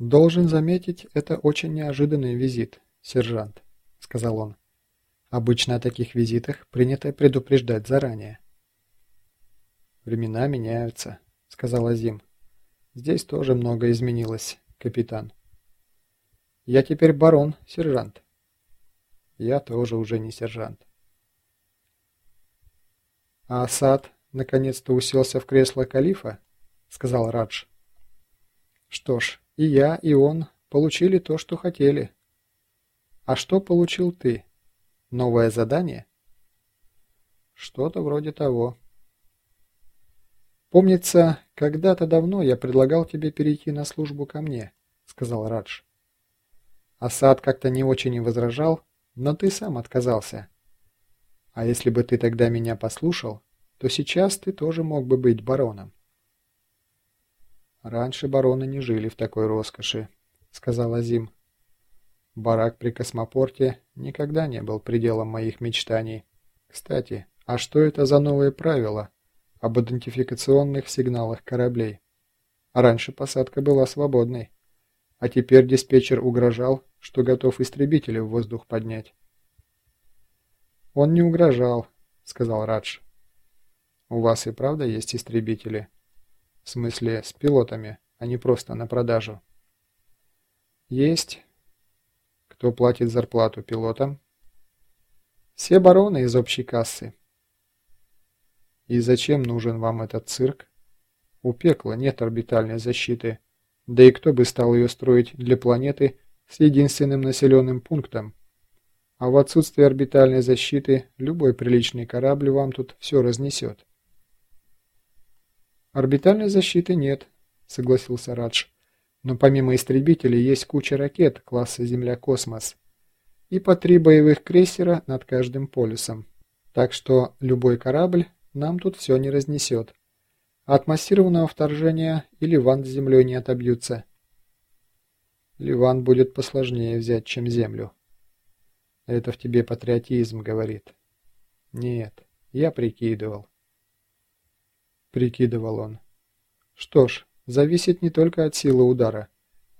«Должен заметить, это очень неожиданный визит, сержант», — сказал он. «Обычно о таких визитах принято предупреждать заранее». «Времена меняются», — сказал Азим. «Здесь тоже много изменилось, капитан». «Я теперь барон, сержант». «Я тоже уже не сержант». «А Асад наконец-то уселся в кресло калифа?» — сказал Радж. «Что ж, и я, и он получили то, что хотели. А что получил ты? Новое задание? Что-то вроде того. Помнится, когда-то давно я предлагал тебе перейти на службу ко мне, сказал Радж. Асад как-то не очень возражал, но ты сам отказался. А если бы ты тогда меня послушал, то сейчас ты тоже мог бы быть бароном. «Раньше бароны не жили в такой роскоши», — сказал Азим. «Барак при космопорте никогда не был пределом моих мечтаний. Кстати, а что это за новые правила об идентификационных сигналах кораблей? Раньше посадка была свободной, а теперь диспетчер угрожал, что готов истребители в воздух поднять». «Он не угрожал», — сказал Радж. «У вас и правда есть истребители?» В смысле, с пилотами, а не просто на продажу. Есть. Кто платит зарплату пилотам? Все бароны из общей кассы. И зачем нужен вам этот цирк? У пекла нет орбитальной защиты. Да и кто бы стал ее строить для планеты с единственным населенным пунктом? А в отсутствие орбитальной защиты любой приличный корабль вам тут все разнесет. «Орбитальной защиты нет», — согласился Радж. «Но помимо истребителей есть куча ракет класса Земля-Космос и по три боевых крейсера над каждым полюсом. Так что любой корабль нам тут все не разнесет. от массированного вторжения и Ливан с землей не отобьются». «Ливан будет посложнее взять, чем землю». «Это в тебе патриотизм, — говорит». «Нет, я прикидывал». Прикидывал он. Что ж, зависит не только от силы удара,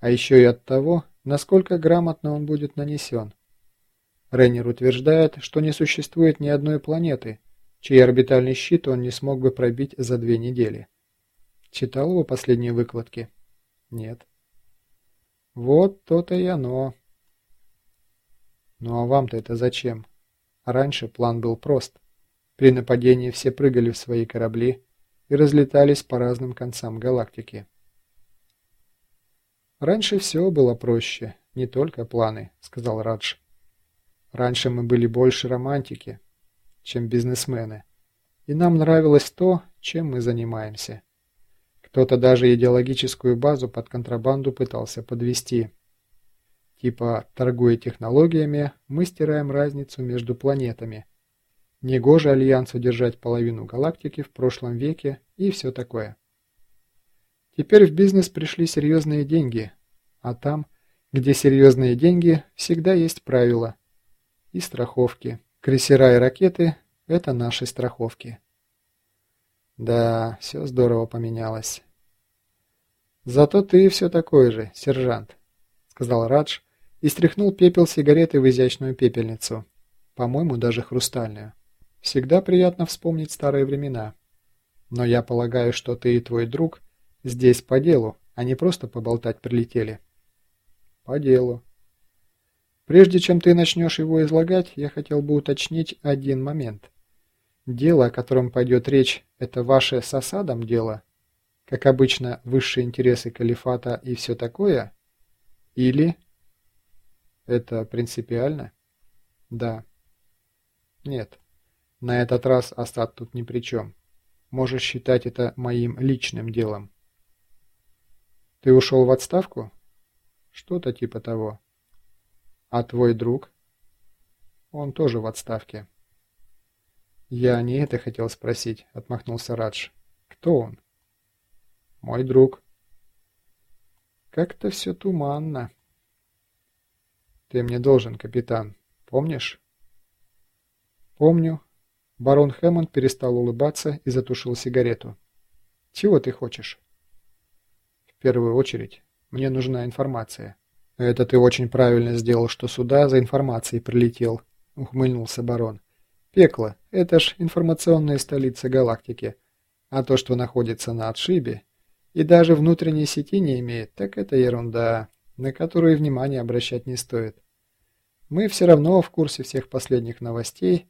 а еще и от того, насколько грамотно он будет нанесен. Рейнер утверждает, что не существует ни одной планеты, чей орбитальный щит он не смог бы пробить за две недели. Читал его последние выкладки? Нет. Вот то-то и оно. Ну а вам-то это зачем? Раньше план был прост. При нападении все прыгали в свои корабли, и разлетались по разным концам галактики. «Раньше все было проще, не только планы», — сказал Радж. «Раньше мы были больше романтики, чем бизнесмены, и нам нравилось то, чем мы занимаемся. Кто-то даже идеологическую базу под контрабанду пытался подвести. Типа, торгуя технологиями, мы стираем разницу между планетами, Негоже Альянсу держать половину галактики в прошлом веке и все такое. Теперь в бизнес пришли серьезные деньги, а там, где серьезные деньги, всегда есть правила и страховки. Крейсера и ракеты – это наши страховки. Да, все здорово поменялось. Зато ты все такой же, сержант, сказал Радж и стряхнул пепел сигареты в изящную пепельницу, по-моему, даже хрустальную. Всегда приятно вспомнить старые времена. Но я полагаю, что ты и твой друг здесь по делу, а не просто поболтать прилетели. По делу. Прежде чем ты начнешь его излагать, я хотел бы уточнить один момент. Дело, о котором пойдет речь, это ваше с осадом дело? Как обычно, высшие интересы калифата и все такое? Или... Это принципиально? Да. Нет. На этот раз Асад тут ни при чем. Можешь считать это моим личным делом. Ты ушел в отставку? Что-то типа того. А твой друг? Он тоже в отставке. Я не это хотел спросить, отмахнулся Радж. Кто он? Мой друг. Как-то все туманно. Ты мне должен, капитан. Помнишь? Помню, Барон Хэммонд перестал улыбаться и затушил сигарету. «Чего ты хочешь?» «В первую очередь, Мне нужна информация». «Это ты очень правильно сделал, что сюда за информацией прилетел», — ухмыльнулся барон. «Пекло — это ж информационная столица галактики. А то, что находится на отшибе и даже внутренней сети не имеет, так это ерунда, на которую внимание обращать не стоит. Мы все равно в курсе всех последних новостей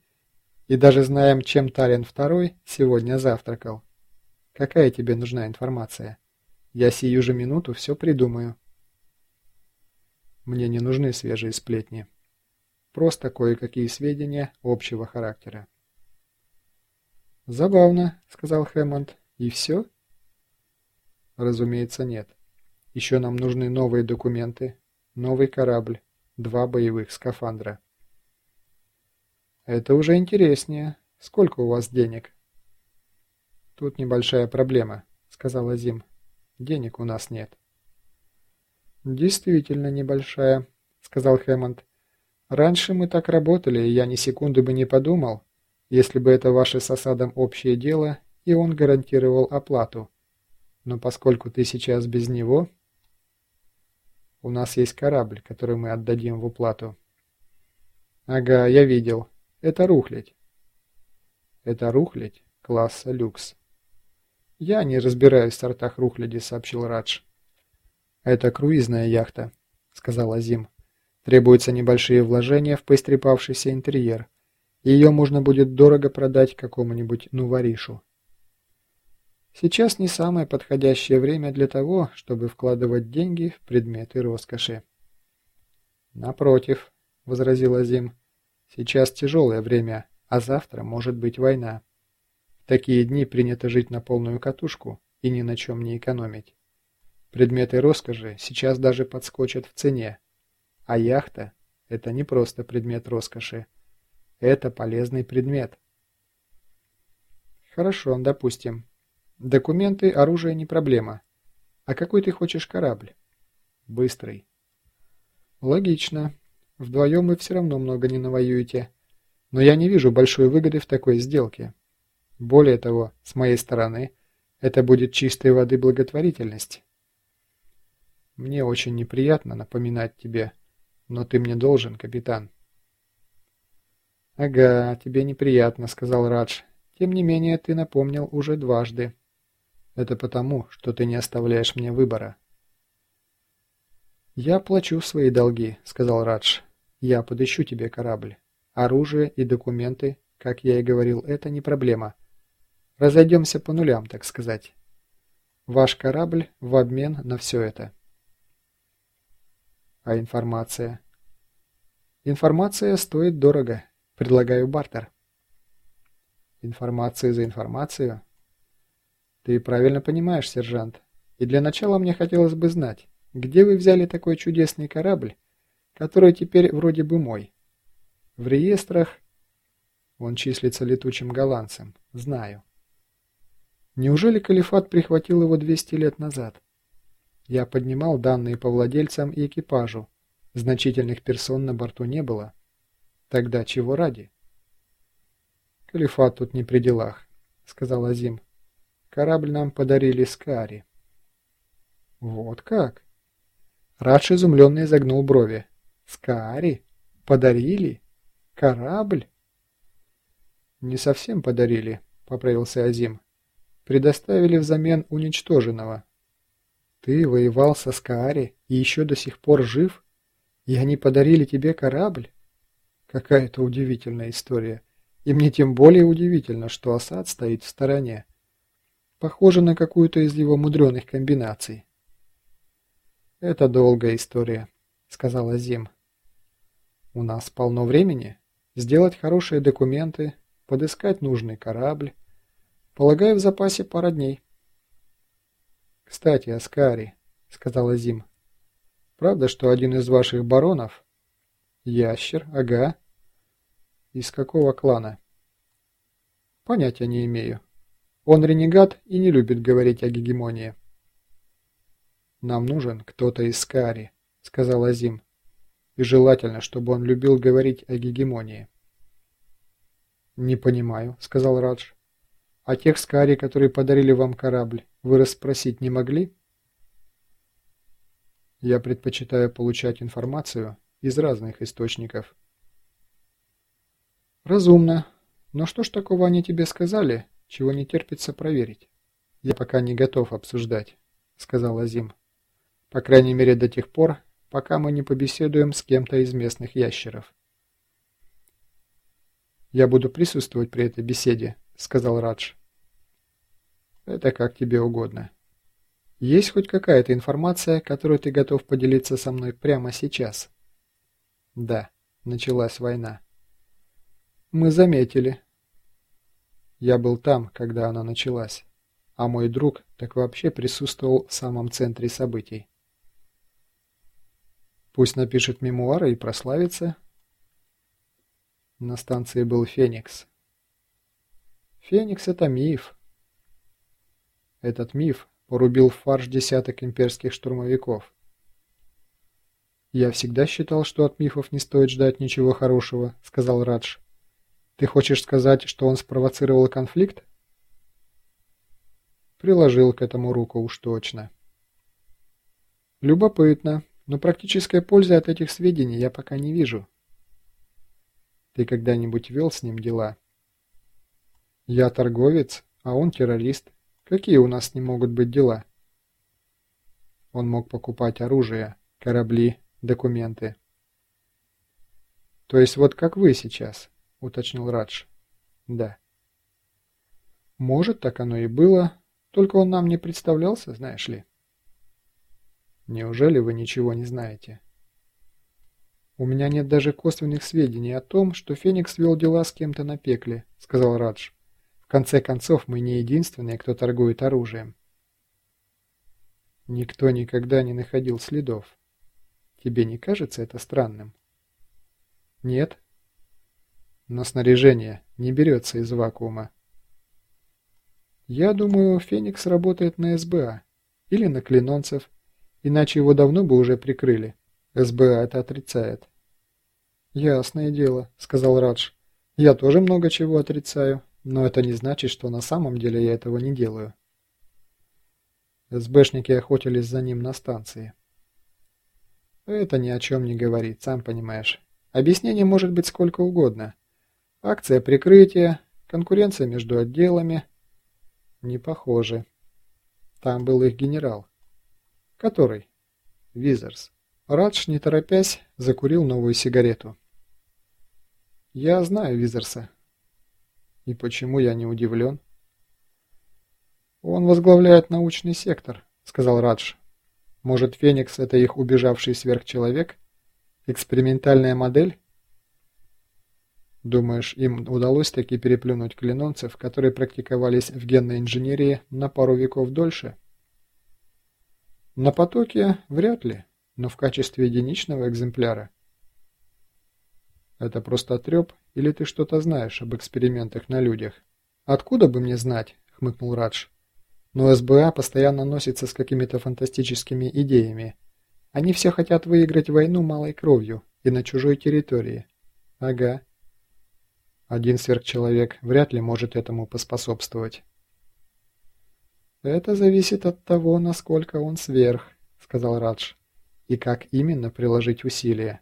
и даже знаем, чем Талин Второй сегодня завтракал. Какая тебе нужна информация? Я сию же минуту все придумаю. Мне не нужны свежие сплетни. Просто кое-какие сведения общего характера. «Забавно», — сказал Хэммонд. «И все?» «Разумеется, нет. Еще нам нужны новые документы, новый корабль, два боевых скафандра». «Это уже интереснее. Сколько у вас денег?» «Тут небольшая проблема», — сказал Азим. «Денег у нас нет». «Действительно небольшая», — сказал Хэммонд. «Раньше мы так работали, и я ни секунды бы не подумал, если бы это ваше с осадом общее дело, и он гарантировал оплату. Но поскольку ты сейчас без него...» «У нас есть корабль, который мы отдадим в уплату». «Ага, я видел. Это рухлядь». «Это рухлядь класса люкс». «Я не разбираюсь в сортах рухляди», — сообщил Радж. «Это круизная яхта», — сказал Азим. «Требуются небольшие вложения в поистрепавшийся интерьер, ее можно будет дорого продать какому-нибудь нуваришу». Сейчас не самое подходящее время для того, чтобы вкладывать деньги в предметы роскоши. «Напротив», — возразил Азим, — «сейчас тяжелое время, а завтра может быть война. В такие дни принято жить на полную катушку и ни на чем не экономить. Предметы роскоши сейчас даже подскочат в цене. А яхта – это не просто предмет роскоши. Это полезный предмет. Хорошо, допустим. Документы, оружие не проблема. А какой ты хочешь корабль? Быстрый. Логично. Вдвоем вы все равно много не навоюете. Но я не вижу большой выгоды в такой сделке. Более того, с моей стороны, это будет чистой воды благотворительность. Мне очень неприятно напоминать тебе, но ты мне должен, капитан. Ага, тебе неприятно, сказал Радж. Тем не менее, ты напомнил уже дважды. Это потому, что ты не оставляешь мне выбора. Я плачу свои долги, сказал Радж. Я подыщу тебе корабль. Оружие и документы, как я и говорил, это не проблема. Разойдемся по нулям, так сказать. Ваш корабль в обмен на все это. А информация? Информация стоит дорого. Предлагаю бартер. Информация за информацию? Ты правильно понимаешь, сержант. И для начала мне хотелось бы знать, где вы взяли такой чудесный корабль, который теперь вроде бы мой? В реестрах... Он числится летучим голландцем. Знаю. Неужели Калифат прихватил его 200 лет назад? Я поднимал данные по владельцам и экипажу. Значительных персон на борту не было. Тогда чего ради? Калифат тут не при делах, сказал Азим. Корабль нам подарили Скари. Вот как? Радж изумленно изогнул брови. Скари? Подарили? Корабль? Не совсем подарили, поправился Азим. Предоставили взамен уничтоженного. Ты воевал со Скаари и еще до сих пор жив? И они подарили тебе корабль? Какая-то удивительная история. И мне тем более удивительно, что Асад стоит в стороне. Похоже на какую-то из его мудреных комбинаций. «Это долгая история», — сказал Азим. «У нас полно времени. Сделать хорошие документы, подыскать нужный корабль. Полагаю, в запасе пара дней». «Кстати, Аскари», — сказала Зим. «Правда, что один из ваших баронов...» «Ящер, ага». «Из какого клана?» «Понятия не имею. Он ренегат и не любит говорить о гегемонии». «Нам нужен кто-то из Скари», — сказал Азим. «И желательно, чтобы он любил говорить о гегемонии». «Не понимаю», — сказал Радж. «А тех Скари, которые подарили вам корабль, вы расспросить не могли? Я предпочитаю получать информацию из разных источников. Разумно. Но что ж такого они тебе сказали, чего не терпится проверить? Я пока не готов обсуждать, сказал Азим. По крайней мере до тех пор, пока мы не побеседуем с кем-то из местных ящеров. «Я буду присутствовать при этой беседе», — сказал Радж. «Это как тебе угодно. Есть хоть какая-то информация, которую ты готов поделиться со мной прямо сейчас?» «Да, началась война». «Мы заметили». «Я был там, когда она началась, а мой друг так вообще присутствовал в самом центре событий». «Пусть напишет мемуары и прославится», на станции был Феникс. Феникс — это миф. Этот миф порубил в фарш десяток имперских штурмовиков. «Я всегда считал, что от мифов не стоит ждать ничего хорошего», — сказал Радж. «Ты хочешь сказать, что он спровоцировал конфликт?» Приложил к этому руку уж точно. «Любопытно, но практической пользы от этих сведений я пока не вижу». Ты когда-нибудь вел с ним дела? Я торговец, а он террорист. Какие у нас не могут быть дела? Он мог покупать оружие, корабли, документы. То есть вот как вы сейчас, уточнил Радж. Да. Может, так оно и было, только он нам не представлялся, знаешь ли. Неужели вы ничего не знаете? «У меня нет даже косвенных сведений о том, что Феникс вел дела с кем-то на пекле», — сказал Радж. «В конце концов, мы не единственные, кто торгует оружием». Никто никогда не находил следов. Тебе не кажется это странным? Нет. Но снаряжение не берется из вакуума. Я думаю, Феникс работает на СБА или на клинонцев, иначе его давно бы уже прикрыли. СБА это отрицает. «Ясное дело», — сказал Радж. «Я тоже много чего отрицаю, но это не значит, что на самом деле я этого не делаю». СБшники охотились за ним на станции. «Это ни о чем не говорит, сам понимаешь. Объяснений может быть сколько угодно. Акция прикрытия, конкуренция между отделами. Не похоже. Там был их генерал. Который? Визерс. Радж, не торопясь, закурил новую сигарету. «Я знаю Визерса». «И почему я не удивлен?» «Он возглавляет научный сектор», — сказал Радж. «Может, Феникс — это их убежавший сверхчеловек? Экспериментальная модель?» «Думаешь, им удалось таки переплюнуть клинонцев, которые практиковались в генной инженерии на пару веков дольше?» «На потоке вряд ли» но в качестве единичного экземпляра. Это просто треп, или ты что-то знаешь об экспериментах на людях? Откуда бы мне знать, хмыкнул Радж. Но СБА постоянно носится с какими-то фантастическими идеями. Они все хотят выиграть войну малой кровью и на чужой территории. Ага. Один сверхчеловек вряд ли может этому поспособствовать. «Это зависит от того, насколько он сверх», — сказал Радж и как именно приложить усилия.